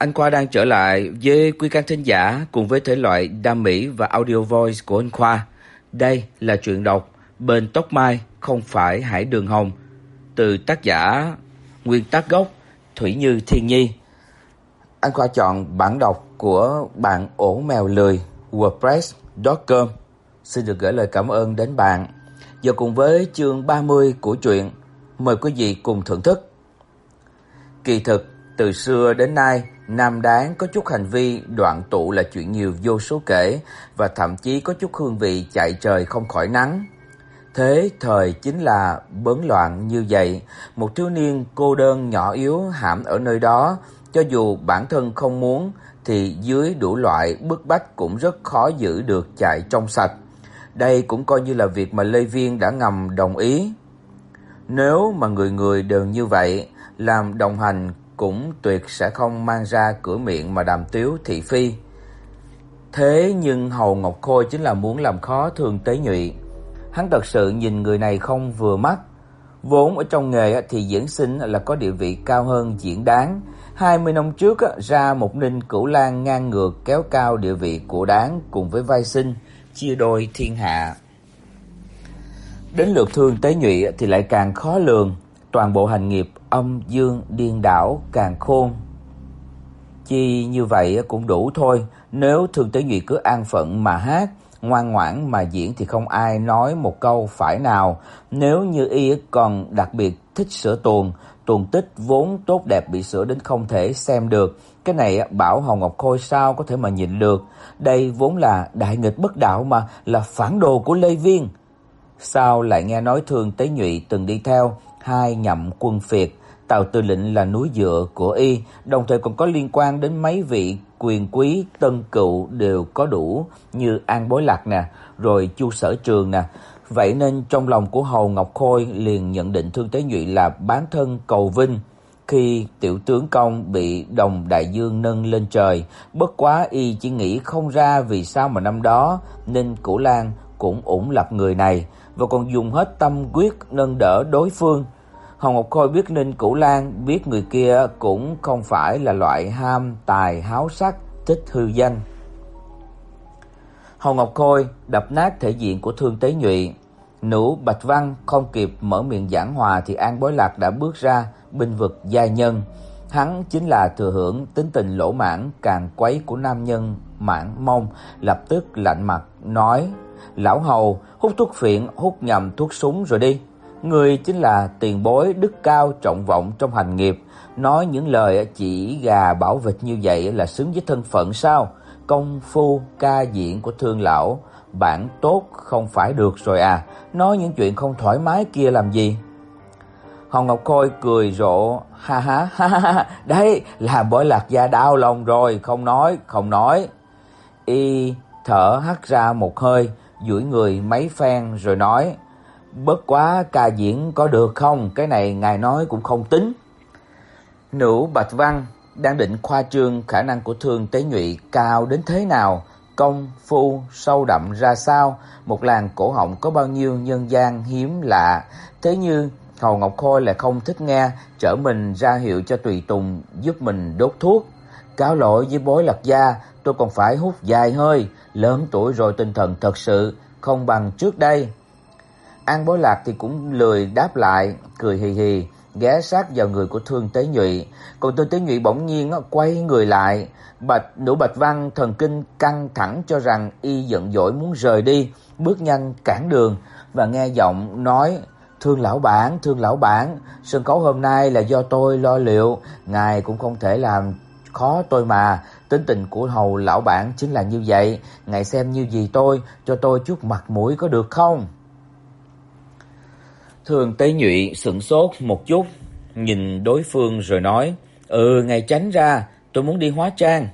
anh Khoa đang trở lại với quý khán thính giả cùng với thể loại đam mỹ và audio voice của anh Khoa. Đây là truyện đọc Bên tóc mai không phải hải đường hồng từ tác giả nguyên tác gốc Thủy Như Thiên Nhi. Anh Khoa chọn bản đọc của bạn ổ mèo lười wordpress.com. Xin được gửi lời cảm ơn đến bạn. Giờ cùng với chương 30 của truyện, mời quý vị cùng thưởng thức. Kỳ thực, từ xưa đến nay, nam đáng có chút hành vi đoạn tụ là chuyện nhiều vô số kể và thậm chí có chút hương vị chạy trời không khỏi nắng. Thế thời chính là bấn loạn như vậy, một thiếu niên cô đơn nhỏ yếu hãm ở nơi đó, cho dù bản thân không muốn thì dưới đủ loại bức bách cũng rất khó giữ được chạy trong sạch. Đây cũng coi như là việc mà Lê Viên đã ngầm đồng ý. Nếu mà người người đều như vậy, làm đồng hành cũng tuyệt sẽ không mang ra cửa miệng mà đàm tiếu thị phi. Thế nhưng Hầu Ngọc Khôi chính là muốn làm khó Thường Tế Nhụy. Hắn thật sự nhìn người này không vừa mắt. Vốn ở trong nghề thì diễn sinh là có địa vị cao hơn diễn đáng. 20 năm trước ra một Ninh Cửu Lan ngang ngược kéo cao địa vị của đáng cùng với vai sinh, chia đôi thiên hạ. Đến lượt Thương Tế Nhụy thì lại càng khó lường, toàn bộ hành nghiệp âm dương điên đảo càng khôn. Chi như vậy cũng đủ thôi, nếu Thương Tế Nhụy cứ an phận mà hát, ngoan ngoãn mà diễn thì không ai nói một câu phải nào. Nếu như y còn đặc biệt thích sửa tuồng, tuồng tích vốn tốt đẹp bị sửa đến không thể xem được, cái này bảo Hồng Ngọc Khôi sao có thể mà nhịn được. Đây vốn là đại nghịch bất đạo mà, là phản đồ của Lê Viên. Sao lại nghe nói Thương Tế Nhụy từng đi theo hai nhậm quân phiệt, tàu Tư lệnh là núi dựa của y, đồng thời còn có liên quan đến mấy vị quyền quý tân cựu đều có đủ như An Bối Lạc nè, rồi Chu Sở Trường nè. Vậy nên trong lòng của Hầu Ngọc Khôi liền nhận định Thương Tế Nhụy là bán thân cầu vinh. Khi tiểu tướng công bị Đồng Đại Dương nâng lên trời, bất quá y chỉ nghĩ không ra vì sao mà năm đó Ninh Cửu Lan cũng ủng lập người này và còn dùng hết tâm quyết nâng đỡ đối phương. Hồng Ngọc Khôi biết Ninh Cửu Lan biết người kia cũng không phải là loại ham tài háo sắc, thích hư danh. Hồng Ngọc Khôi đập nát thể diện của Thương Tế Nhụy. Nữ Bạch Văn không kịp mở miệng giảng hòa thì An Bối Lạc đã bước ra binh vực gia nhân. Hắn chính là thừa hưởng tính tình lỗ mãn càng quấy của nam nhân Mãn Mông, lập tức lạnh mặt nói: "Lão hầu, hút thuốc phiện, hút nhầm thuốc súng rồi đi." Người chính là tiền bối đức cao trọng vọng trong hành nghiệp, nói những lời chỉ gà bảo vịt như vậy là xứng với thân phận sao? Công phu ca diễn của thương lão, bản tốt không phải được rồi à, nói những chuyện không thoải mái kia làm gì? Hồng Ngọc Khôi cười rộ, ha ha ha ha, đấy là bối lạc gia đau lòng rồi, không nói, không nói. Y thở hắt ra một hơi, duỗi người mấy phen rồi nói: Bất quá ca diễn có được không, cái này ngài nói cũng không tính. Nữ Bạch Văn đang định khoa trương khả năng của Thương Tế Nhụy cao đến thế nào, công phu sâu đậm ra sao, một làng cổ họng có bao nhiêu nhân gian hiếm lạ, thế như Hầu Ngọc Khôi lại không thích nghe, trở mình ra hiệu cho tùy tùng giúp mình đốt thuốc. Cáo lỗi với bối lạc gia, tôi còn phải hút dài hơi, lớn tuổi rồi tinh thần thật sự không bằng trước đây. An Bối Lạc thì cũng lười đáp lại, cười hì hì, ghé sát vào người của Thương Tế Nhụy. Còn Thương Tế Nhụy bỗng nhiên quay người lại, Bạch Đỗ Bạch Văn thần kinh căng thẳng cho rằng y giận dỗi muốn rời đi, bước nhanh cản đường và nghe giọng nói: "Thương lão bản, thương lão bản, sân khấu hôm nay là do tôi lo liệu, ngài cũng không thể làm khó tôi mà, tính tình của hầu lão bản chính là như vậy, ngài xem như gì tôi, cho tôi chút mặt mũi có được không?" Thường Tế Nhụy sững sốt một chút, nhìn đối phương rồi nói: "Ừ, ngài tránh ra, tôi muốn đi hóa trang."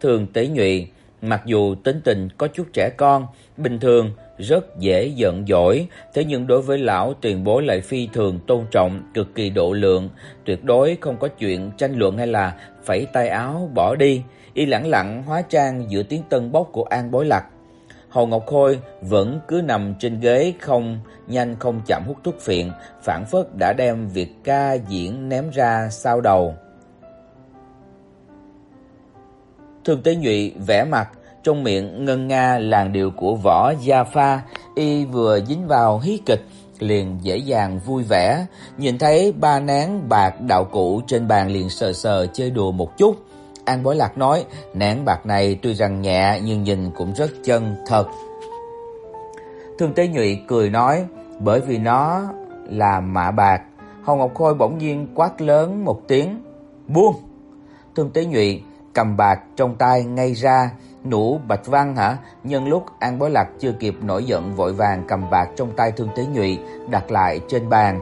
Thường Tế Nhụy mặc dù tính tình có chút trẻ con, bình thường rất dễ giận dỗi, thế nhưng đối với lão tiền bối lại phi thường tôn trọng, cực kỳ độ lượng, tuyệt đối không có chuyện tranh luận hay là phẩy tay áo bỏ đi, y lẳng lặng hóa trang giữa tiếng tân bốc của An Bối Lạc. Hồ Ngọc Khôi vẫn cứ nằm trên ghế không nhanh không chậm hút thuốc phiện, phản phất đã đem việc ca diễn ném ra sau đầu. Thường Tế Nhụy vẽ mặt, trong miệng ngân nga làn điệu của võ Gia Pha, y vừa dính vào hí kịch liền dễ dàng vui vẻ, nhìn thấy ba nén bạc đạo cụ trên bàn liền sờ sờ chơi đùa một chút. An Bối Lạc nói, nén bạc này tuy rằng nhẹ nhưng nhìn cũng rất chân thật. Thường Tế Nhụy cười nói, bởi vì nó là mạ bạc. Hồng Ngọc Khôi bỗng nhiên quát lớn một tiếng, buông. Thường Tế Nhụy cầm bạc trong tay ngay ra, nũ Bạch Văn hả? Nhân lúc An Bối Lạc chưa kịp nổi giận vội vàng cầm bạc trong tay Thương Tế Nhụy đặt lại trên bàn.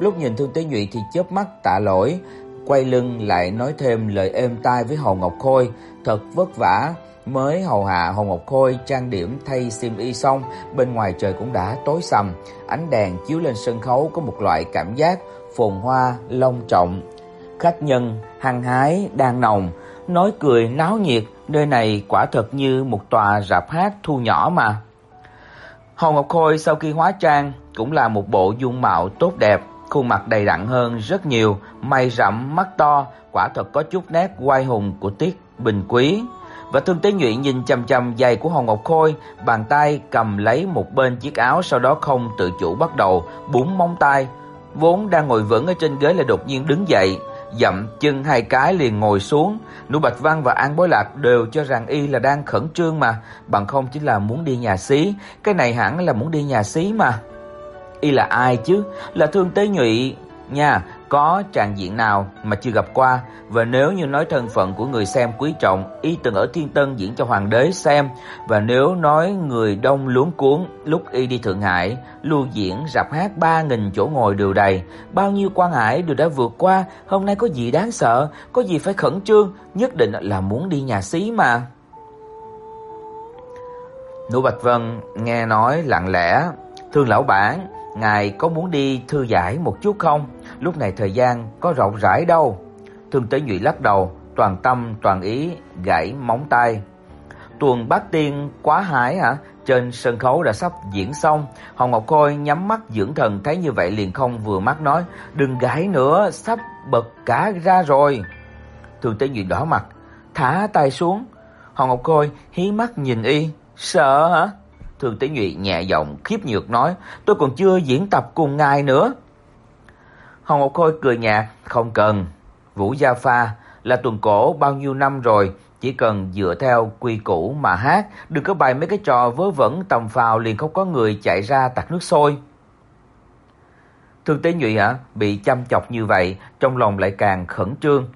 Lúc nhìn Thương Tế Nhụy thì chớp mắt tạ lỗi, quay lưng lại nói thêm lời êm tai với Hồ Ngọc Khôi, thật vất vả mới hầu hạ Hồ Ngọc Khôi trang điểm thay xiêm y xong, bên ngoài trời cũng đã tối sầm, ánh đèn chiếu lên sân khấu có một loại cảm giác phồn hoa long trọng. Khách nhân hăng hái đang nồng, nói cười náo nhiệt, nơi này quả thật như một tòa rạp hát thu nhỏ mà. Hồ Ngọc Khôi sau khi hóa trang cũng là một bộ dung mạo tốt đẹp, khuôn mặt đầy đặn hơn rất nhiều, mày rậm, mắt to, quả thật có chút nét oai hùng của Tiết Bình Quý. Và Thương Tế Nhụy nhìn chằm chằm giày của Hồ Ngọc Khôi, bàn tay cầm lấy một bên chiếc áo sau đó không tự chủ bắt đầu búng móng tay, vốn đang ngồi vững ở trên ghế lại đột nhiên đứng dậy, dậm chân hai cái liền ngồi xuống. Nụ Bạch Văn và An Bối Lạc đều cho rằng y là đang khẩn trương mà, bằng không chính là muốn đi nhà xí, cái này hẳn là muốn đi nhà xí mà. Y là ai chứ? Là Thương Tế Nhụy nha, có tràng diện nào mà chưa gặp qua và nếu như nói thân phận của người xem quý trọng, y từng ở Thiên Tân diễn cho hoàng đế xem và nếu nói người đông luống cuốn lúc y đi Thượng Hải, lưu diễn rạp hát ba nghìn chỗ ngồi đều đầy, bao nhiêu quan hải đều đã vượt qua, hôm nay có gì đáng sợ, có gì phải khẩn trương, nhất định là muốn đi nhà xí mà. Nụ Bạch Vân nghe nói lặng lẽ, "Thương lão bản, ngài có muốn đi thư giải một chút không?" Lúc này thời gian có rộng rãi đâu. Thương Tế Nhụy lắc đầu, toàn tâm toàn ý gãy móng tay. Tuần Bát Tiên quá hái hả? Trên sân khấu đã sắp diễn xong, Hồng Ngọc Khôi nhắm mắt dưỡng thần thấy như vậy liền không vừa mắt nói, "Đừng gãy nữa, sắp bật cả ra rồi." thường Tế Nhụy đỏ mặt, thả tay xuống. Hồng Ngọc Khôi hí mắt nhìn y, "Sợ hả?" thường Tế Nhụy nhẹ giọng khiếp nhược nói, "Tôi còn chưa diễn tập cùng ngài nữa." Hồng Ngọc Khôi cười nhạt, không cần. Vũ Gia Pha là tuần cổ bao nhiêu năm rồi, chỉ cần dựa theo quy củ mà hát, đừng có bày mấy cái trò vớ vẩn tầm phào liền không có người chạy ra tạt nước sôi. Thường Tế Nhụy hả, bị chăm chọc như vậy, trong lòng lại càng khẩn trương,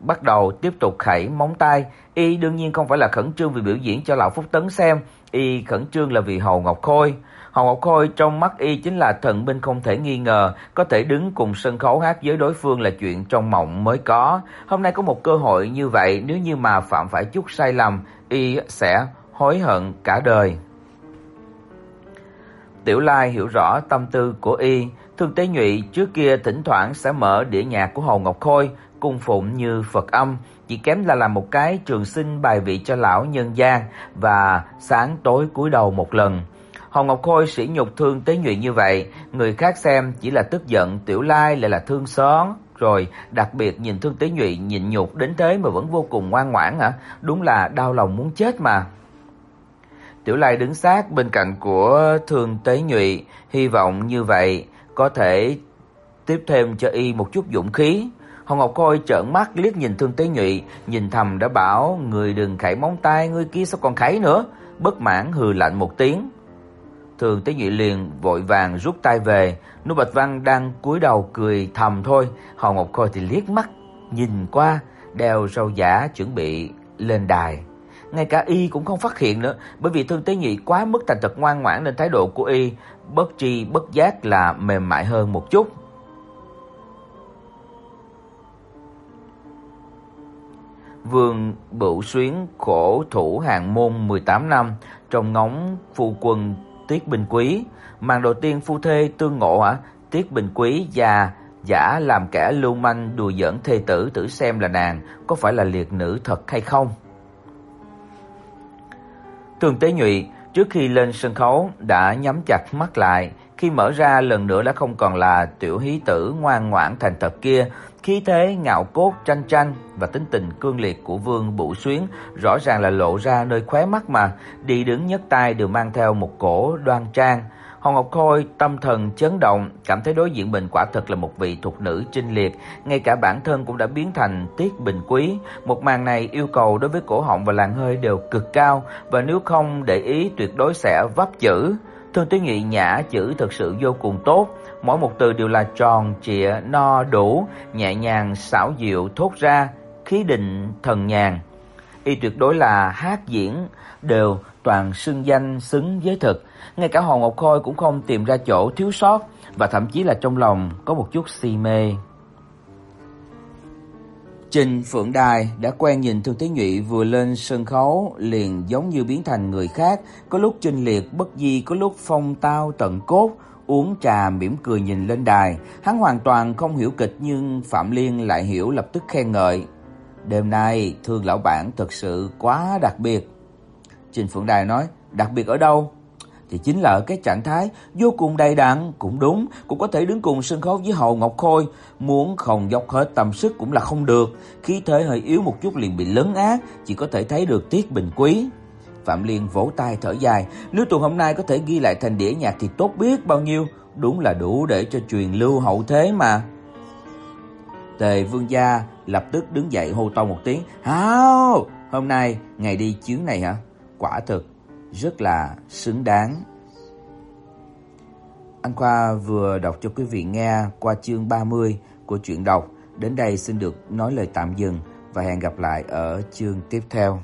bắt đầu tiếp tục khẩy móng tay, y đương nhiên không phải là khẩn trương vì biểu diễn cho lão Phúc Tấn xem, y khẩn trương là vì Hồ Ngọc Khôi. Hồ Ngọc Khôi trong mắt y chính là thần binh không thể nghi ngờ, có thể đứng cùng sân khấu hát với đối phương là chuyện trong mộng mới có. Hôm nay có một cơ hội như vậy, nếu như mà phạm phải chút sai lầm, y sẽ hối hận cả đời. Tiểu Lai hiểu rõ tâm tư của y, Thương Tế Nhụy trước kia thỉnh thoảng sẽ mở đĩa nhạc của Hồ Ngọc Khôi, cung phụng như Phật âm, chỉ kém là làm một cái trường sinh bài vị cho lão nhân gian và sáng tối cúi đầu một lần. Hồng Ngọc Khôi sỉ nhục Thương Tế Nhụy như vậy, người khác xem chỉ là tức giận, Tiểu Lai lại là thương xót, rồi đặc biệt nhìn Thương Tế Nhụy nhịn nhục đến thế mà vẫn vô cùng ngoan ngoãn hả? Đúng là đau lòng muốn chết mà. Tiểu Lai đứng sát bên cạnh của Thương Tế Nhụy, hy vọng như vậy có thể tiếp thêm cho y một chút dũng khí. Hồng Ngọc Khôi trợn mắt liếc nhìn Thương Tế Nhụy, nhìn thầm đã bảo người đừng khẩy móng tay, người kia sao còn khẩy nữa, bất mãn hừ lạnh một tiếng. Thường Tế Nhị liền vội vàng rút tay về, Nô Bạch Văn đang cúi đầu cười thầm thôi, Hồng Ngọc Khôi thì liếc mắt nhìn qua, đeo râu giả chuẩn bị lên đài. Ngay cả y cũng không phát hiện nữa, bởi vì Thương Tế Nhị quá mức thành thật ngoan ngoãn nên thái độ của y bất tri bất giác là mềm mại hơn một chút. Vương Bửu Xuyến khổ thủ hàng môn 18 năm, trong ngóng phu quân Tiết Bình Quý, màn đầu tiên phu thê tương ngộ hả? Tiết Bình Quý già giả làm kẻ lưu manh đùa giỡn thê tử thử xem là nàng có phải là liệt nữ thật hay không. Tường Tế Nhụy trước khi lên sân khấu đã nhắm chặt mắt lại, khi mở ra lần nữa đã không còn là tiểu hí tử ngoan ngoãn thành thật kia, khí thế ngạo cốt tranh tranh và tính tình cương liệt của Vương Bụ Xuyến rõ ràng là lộ ra nơi khóe mắt mà, đi đứng nhất tay đều mang theo một cổ đoan trang. Hồng Ngọc Khôi tâm thần chấn động, cảm thấy đối diện mình quả thật là một vị thuộc nữ trinh liệt, ngay cả bản thân cũng đã biến thành tiết bình quý. Một màn này yêu cầu đối với cổ họng và làn hơi đều cực cao và nếu không để ý tuyệt đối sẽ vấp chữ. Thương Tuyết Nghị nhã chữ thật sự vô cùng tốt, mỗi một từ đều là tròn trịa, no đủ, nhẹ nhàng xảo diệu thốt ra, khí định thần nhàn. Y tuyệt đối là hát diễn đều toàn xưng danh xứng với thực, ngay cả Hồ Ngọc Khôi cũng không tìm ra chỗ thiếu sót và thậm chí là trong lòng có một chút si mê. Trình Phượng Đài đã quen nhìn Thương Thế Nhụy vừa lên sân khấu liền giống như biến thành người khác, có lúc trinh liệt bất di, có lúc phong tao tận cốt, uống trà mỉm cười nhìn lên đài, hắn hoàn toàn không hiểu kịch nhưng Phạm Liên lại hiểu lập tức khen ngợi. Đêm nay Thương lão bản thật sự quá đặc biệt. Trình Phượng Đài nói, đặc biệt ở đâu? Thì chính là ở cái trạng thái vô cùng đầy đặn, cũng đúng, cũng có thể đứng cùng sân khấu với Hồ Ngọc Khôi, muốn không dốc hết tâm sức cũng là không được, khí thế hơi yếu một chút liền bị lấn át, chỉ có thể thấy được Tiết Bình Quý. Phạm Liên vỗ tay thở dài, nếu tuần hôm nay có thể ghi lại thành đĩa nhạc thì tốt biết bao nhiêu, đúng là đủ để cho truyền lưu hậu thế mà. Tề Vương gia lập tức đứng dậy hô to một tiếng, "Hao, hôm nay ngày đi chuyến này hả? Quả thực rất là xứng đáng." Anh Khoa vừa đọc cho quý vị nghe qua chương 30 của truyện đọc, đến đây xin được nói lời tạm dừng và hẹn gặp lại ở chương tiếp theo.